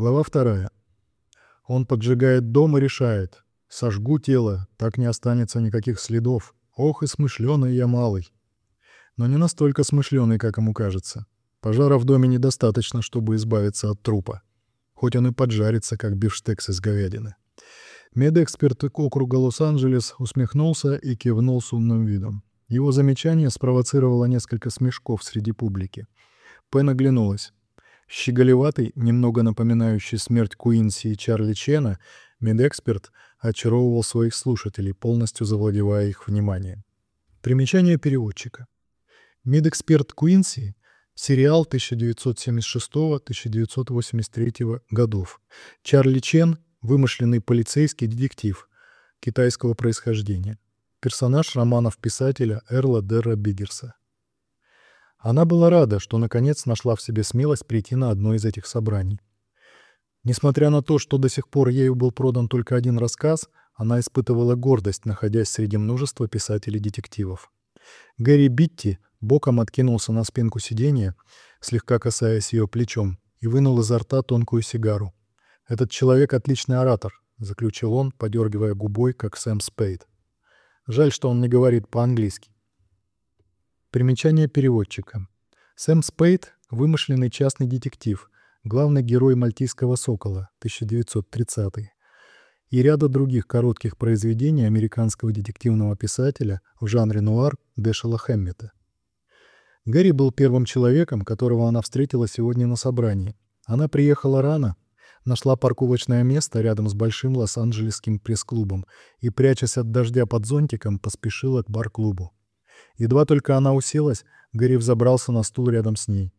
Глава вторая. Он поджигает дом и решает. Сожгу тело, так не останется никаких следов. Ох и смышленый я малый. Но не настолько смышленый, как ему кажется. Пожара в доме недостаточно, чтобы избавиться от трупа. Хоть он и поджарится, как бифштекс из говядины. Медэксперт округа Лос-Анджелес усмехнулся и кивнул с умным видом. Его замечание спровоцировало несколько смешков среди публики. Пен оглянулась. Щеголеватый, немного напоминающий смерть Куинси и Чарли Чена, медэксперт очаровывал своих слушателей, полностью завладевая их вниманием. Примечание переводчика. Медэксперт Куинси — сериал 1976-1983 годов. Чарли Чен — вымышленный полицейский детектив китайского происхождения. Персонаж романов писателя Эрла Дерра Биггерса. Она была рада, что наконец нашла в себе смелость прийти на одно из этих собраний. Несмотря на то, что до сих пор ею был продан только один рассказ, она испытывала гордость, находясь среди множества писателей-детективов. Гэри Битти боком откинулся на спинку сиденья, слегка касаясь ее плечом, и вынул изо рта тонкую сигару. «Этот человек — отличный оратор», — заключил он, подергивая губой, как Сэм Спейд. «Жаль, что он не говорит по-английски. Примечание переводчика. Сэм Спейд – вымышленный частный детектив, главный герой «Мальтийского сокола» 1930 и ряда других коротких произведений американского детективного писателя в жанре нуар Дэшела Хэммета. Гэри был первым человеком, которого она встретила сегодня на собрании. Она приехала рано, нашла парковочное место рядом с большим лос-анджелесским пресс-клубом и, прячась от дождя под зонтиком, поспешила к бар-клубу. Едва только она уселась, Гэри взобрался на стул рядом с ней.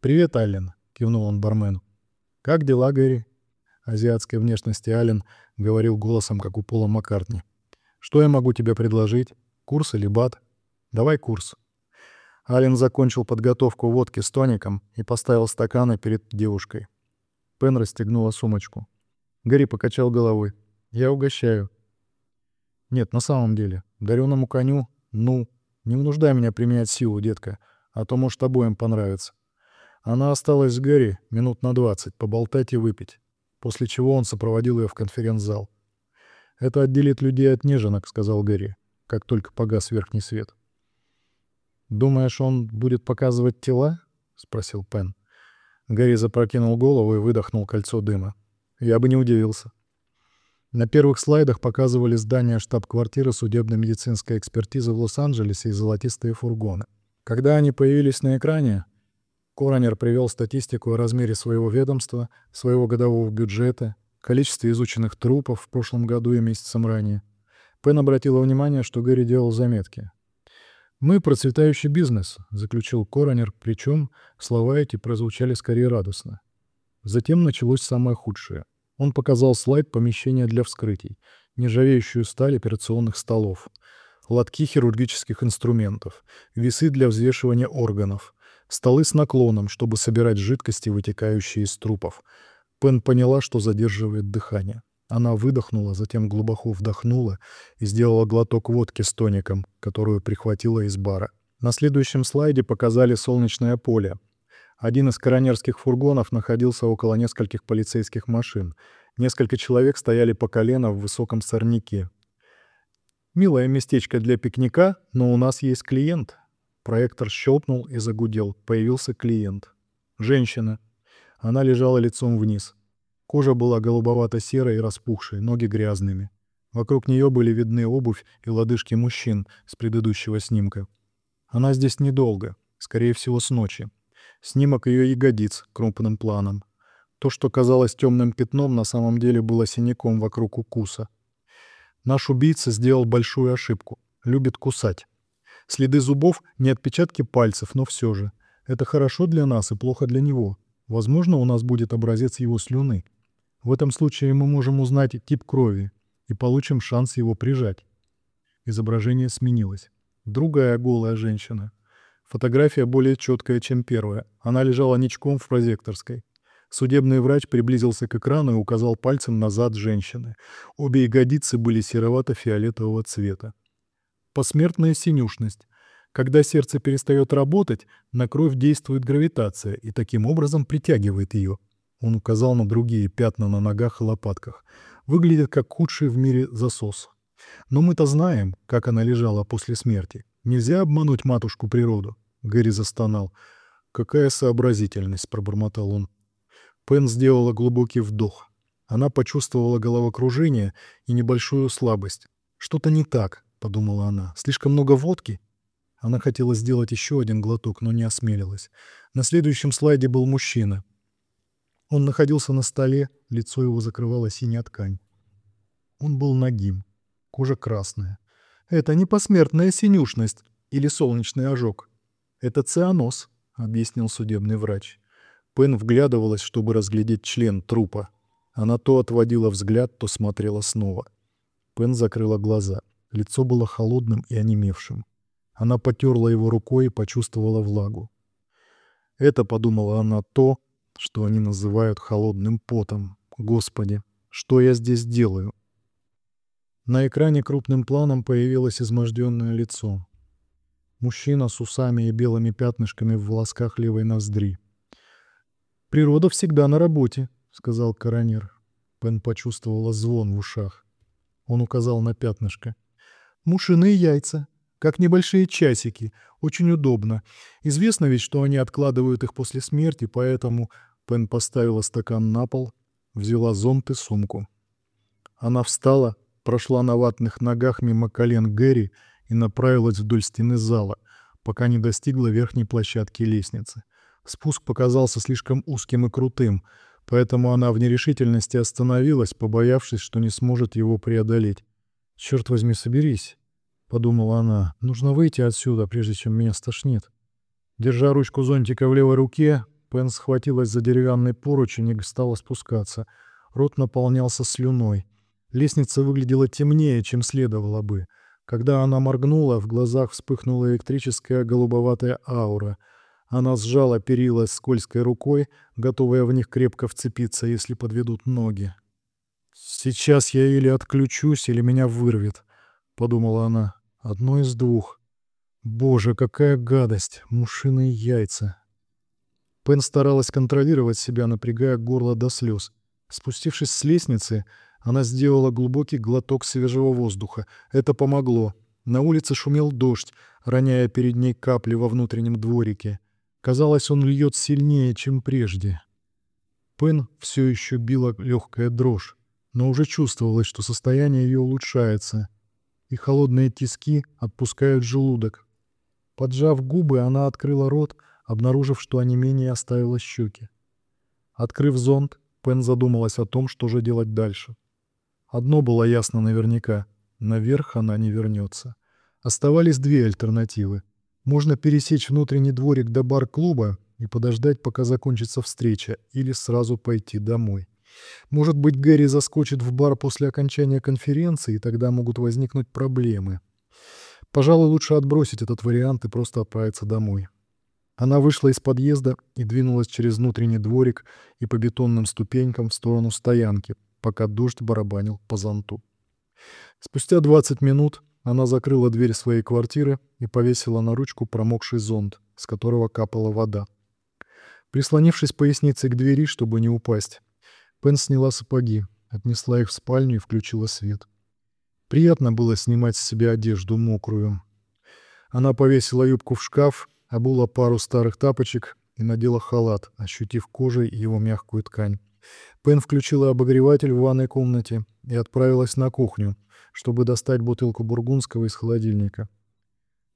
«Привет, Аллен», — кивнул он бармену. «Как дела, Гэри?» Азиатской внешности Аллен говорил голосом, как у Пола Маккартни. «Что я могу тебе предложить? Курс или бат? Давай курс». Аллен закончил подготовку водки с тоником и поставил стаканы перед девушкой. Пен расстегнула сумочку. Гэри покачал головой. «Я угощаю». «Нет, на самом деле. Дареному коню «Ну, не вынуждай меня применять силу, детка, а то, может, обоим понравится». Она осталась с Гэри минут на двадцать, поболтать и выпить, после чего он сопроводил ее в конференц-зал. «Это отделит людей от неженок», — сказал Гэри, как только погас верхний свет. «Думаешь, он будет показывать тела?» — спросил Пен. Гэри запрокинул голову и выдохнул кольцо дыма. «Я бы не удивился». На первых слайдах показывали здание штаб-квартиры судебно-медицинской экспертизы в Лос-Анджелесе и золотистые фургоны. Когда они появились на экране, Коронер привел статистику о размере своего ведомства, своего годового бюджета, количестве изученных трупов в прошлом году и месяцем ранее. Пен обратила внимание, что Гэри делал заметки. «Мы процветающий бизнес», — заключил Коронер, причем слова эти прозвучали скорее радостно. Затем началось самое худшее. Он показал слайд помещения для вскрытий, нержавеющую сталь операционных столов, лотки хирургических инструментов, весы для взвешивания органов, столы с наклоном, чтобы собирать жидкости, вытекающие из трупов. Пен поняла, что задерживает дыхание. Она выдохнула, затем глубоко вдохнула и сделала глоток водки с тоником, которую прихватила из бара. На следующем слайде показали солнечное поле, один из коронерских фургонов находился около нескольких полицейских машин. Несколько человек стояли по колено в высоком сорняке. «Милое местечко для пикника, но у нас есть клиент». Проектор щелкнул и загудел. Появился клиент. Женщина. Она лежала лицом вниз. Кожа была голубовато-серой и распухшей, ноги грязными. Вокруг нее были видны обувь и лодыжки мужчин с предыдущего снимка. Она здесь недолго, скорее всего, с ночи. Снимок ее ягодиц крупным планом. То, что казалось темным пятном, на самом деле было синяком вокруг укуса. Наш убийца сделал большую ошибку. Любит кусать. Следы зубов — не отпечатки пальцев, но все же. Это хорошо для нас и плохо для него. Возможно, у нас будет образец его слюны. В этом случае мы можем узнать тип крови и получим шанс его прижать. Изображение сменилось. Другая голая женщина — Фотография более четкая, чем первая. Она лежала ничком в прозекторской. Судебный врач приблизился к экрану и указал пальцем назад женщины. Обе ягодицы были серовато-фиолетового цвета. Посмертная синюшность. Когда сердце перестает работать, на кровь действует гравитация и таким образом притягивает ее. Он указал на другие пятна на ногах и лопатках. Выглядит как худший в мире засос. Но мы-то знаем, как она лежала после смерти. Нельзя обмануть матушку природу. Гэри застонал. «Какая сообразительность!» — пробормотал он. Пен сделала глубокий вдох. Она почувствовала головокружение и небольшую слабость. «Что-то не так», — подумала она. «Слишком много водки?» Она хотела сделать еще один глоток, но не осмелилась. На следующем слайде был мужчина. Он находился на столе, лицо его закрывала синяя ткань. Он был нагим, кожа красная. «Это не посмертная синюшность или солнечный ожог. Это цианоз», — объяснил судебный врач. Пен вглядывалась, чтобы разглядеть член трупа. Она то отводила взгляд, то смотрела снова. Пен закрыла глаза. Лицо было холодным и онемевшим. Она потерла его рукой и почувствовала влагу. Это, подумала она, то, что они называют холодным потом. Господи, что я здесь делаю? На экране крупным планом появилось изможденное лицо. Мужчина с усами и белыми пятнышками в волосках левой ноздри. «Природа всегда на работе», — сказал коронер. Пен почувствовала звон в ушах. Он указал на пятнышко. «Мушиные яйца как небольшие часики. Очень удобно. Известно ведь, что они откладывают их после смерти, поэтому Пен поставила стакан на пол, взяла зонт и сумку. Она встала, прошла на ватных ногах мимо колен Гэри и направилась вдоль стены зала, пока не достигла верхней площадки лестницы. Спуск показался слишком узким и крутым, поэтому она в нерешительности остановилась, побоявшись, что не сможет его преодолеть. «Черт возьми, соберись!» подумала она. Нужно выйти отсюда, прежде чем меня стошнит. Держа ручку зонтика в левой руке, Пен схватилась за деревянный поручень и стала спускаться. Рот наполнялся слюной. Лестница выглядела темнее, чем следовало бы. Когда она моргнула, в глазах вспыхнула электрическая голубоватая аура. Она сжала перила скользкой рукой, готовая в них крепко вцепиться, если подведут ноги. «Сейчас я или отключусь, или меня вырвет», — подумала она. Одно из двух. Боже, какая гадость! Мушиные яйца. Пен старалась контролировать себя, напрягая горло до слез. Спустившись с лестницы, она сделала глубокий глоток свежего воздуха. Это помогло. На улице шумел дождь, роняя перед ней капли во внутреннем дворике. Казалось, он льет сильнее, чем прежде. Пен все еще била легкая дрожь, но уже чувствовалось, что состояние ее улучшается — и холодные тиски отпускают желудок. Поджав губы, она открыла рот, обнаружив, что онемение оставило щеки. Открыв зонт, Пен задумалась о том, что же делать дальше. Одно было ясно наверняка — наверх она не вернется. Оставались две альтернативы. Можно пересечь внутренний дворик до бар-клуба и подождать, пока закончится встреча, или сразу пойти домой. Может быть, Гэри заскочит в бар после окончания конференции, и тогда могут возникнуть проблемы. Пожалуй, лучше отбросить этот вариант и просто отправиться домой. Она вышла из подъезда и двинулась через внутренний дворик и по бетонным ступенькам в сторону стоянки, пока дождь барабанил по зонту. Спустя 20 минут она закрыла дверь своей квартиры и повесила на ручку промокший зонт, с которого капала вода. Прислонившись поясницей к двери, чтобы не упасть, Пен сняла сапоги, отнесла их в спальню и включила свет. Приятно было снимать с себя одежду мокрую. Она повесила юбку в шкаф, обула пару старых тапочек и надела халат, ощутив кожей его мягкую ткань. Пен включила обогреватель в ванной комнате и отправилась на кухню, чтобы достать бутылку бургундского из холодильника.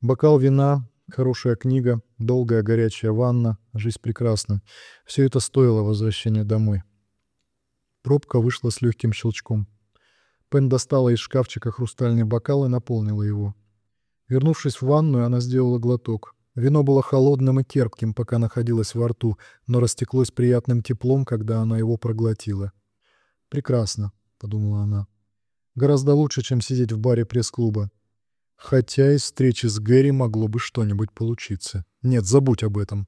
Бокал вина, хорошая книга, долгая горячая ванна, жизнь прекрасна. Все это стоило возвращения домой. Пробка вышла с легким щелчком. Пен достала из шкафчика хрустальный бокал и наполнила его. Вернувшись в ванную, она сделала глоток. Вино было холодным и терпким, пока находилось во рту, но растеклось приятным теплом, когда она его проглотила. «Прекрасно», — подумала она. «Гораздо лучше, чем сидеть в баре пресс-клуба. Хотя из встречи с Гэри могло бы что-нибудь получиться. Нет, забудь об этом.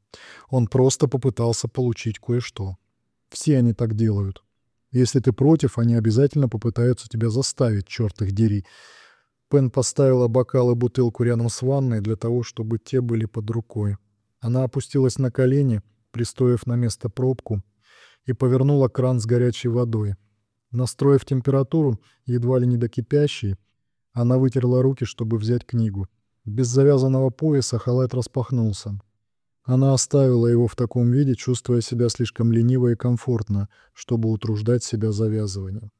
Он просто попытался получить кое-что. Все они так делают. Если ты против, они обязательно попытаются тебя заставить, черт их дери. Пен поставила бокал и бутылку рядом с ванной для того, чтобы те были под рукой. Она опустилась на колени, пристоив на место пробку, и повернула кран с горячей водой. Настроив температуру, едва ли не до кипящей, она вытерла руки, чтобы взять книгу. Без завязанного пояса халат распахнулся. Она оставила его в таком виде, чувствуя себя слишком лениво и комфортно, чтобы утруждать себя завязыванием.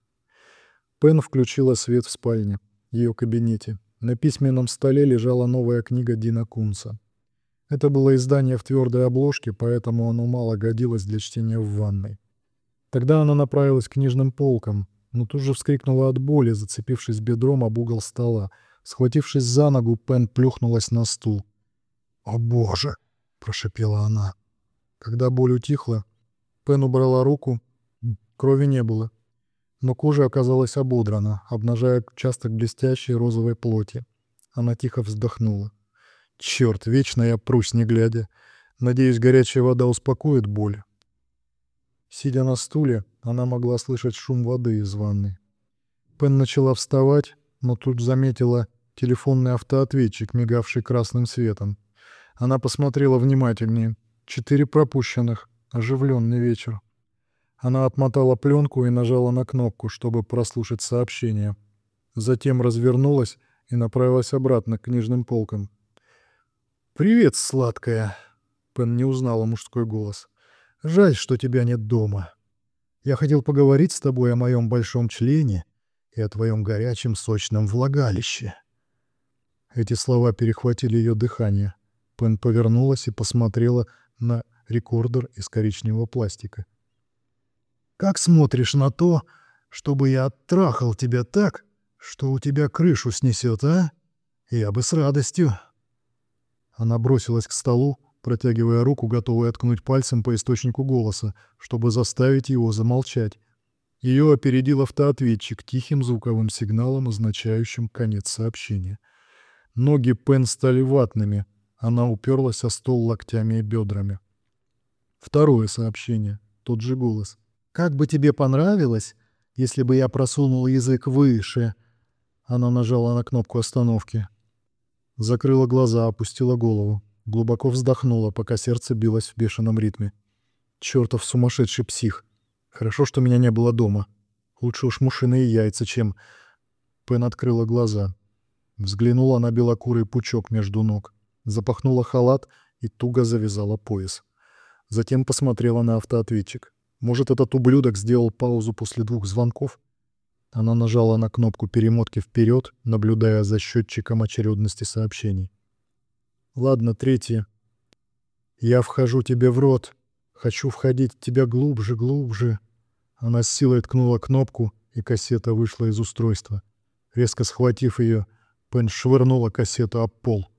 Пен включила свет в спальне, ее кабинете. На письменном столе лежала новая книга Дина Кунца. Это было издание в твердой обложке, поэтому оно мало годилось для чтения в ванной. Тогда она направилась к книжным полкам, но тут же вскрикнула от боли, зацепившись бедром об угол стола. Схватившись за ногу, Пен плюхнулась на стул. «О боже!» — прошепела она. Когда боль утихла, Пен убрала руку. Крови не было. Но кожа оказалась ободрана, обнажая участок блестящей розовой плоти. Она тихо вздохнула. «Черт, вечно я прусь, не глядя. Надеюсь, горячая вода успокоит боль». Сидя на стуле, она могла слышать шум воды из ванны. Пен начала вставать, но тут заметила телефонный автоответчик, мигавший красным светом. Она посмотрела внимательнее. Четыре пропущенных. Оживленный вечер. Она отмотала пленку и нажала на кнопку, чтобы прослушать сообщение. Затем развернулась и направилась обратно к книжным полкам. «Привет, сладкая!» Пен не узнала мужской голос. «Жаль, что тебя нет дома. Я хотел поговорить с тобой о моем большом члене и о твоем горячем сочном влагалище». Эти слова перехватили ее дыхание. Пен повернулась и посмотрела на рекордер из коричневого пластика. «Как смотришь на то, чтобы я оттрахал тебя так, что у тебя крышу снесет, а? Я бы с радостью». Она бросилась к столу, протягивая руку, готовая откнуть пальцем по источнику голоса, чтобы заставить его замолчать. Ее опередил автоответчик тихим звуковым сигналом, означающим конец сообщения. Ноги Пен стали ватными — она уперлась о стол локтями и бедрами. Второе сообщение. Тот же голос. «Как бы тебе понравилось, если бы я просунул язык выше?» Она нажала на кнопку остановки. Закрыла глаза, опустила голову. Глубоко вздохнула, пока сердце билось в бешеном ритме. Чёртов сумасшедший псих. Хорошо, что меня не было дома. Лучше уж мушиные яйца, чем... Пен открыла глаза. Взглянула на белокурый пучок между ног запахнула халат и туго завязала пояс. Затем посмотрела на автоответчик. Может, этот ублюдок сделал паузу после двух звонков? Она нажала на кнопку перемотки вперед, наблюдая за счетчиком очередности сообщений. «Ладно, третье. Я вхожу тебе в рот. Хочу входить в тебя глубже, глубже». Она с силой ткнула кнопку, и кассета вышла из устройства. Резко схватив ее, Пен швырнула кассету об пол —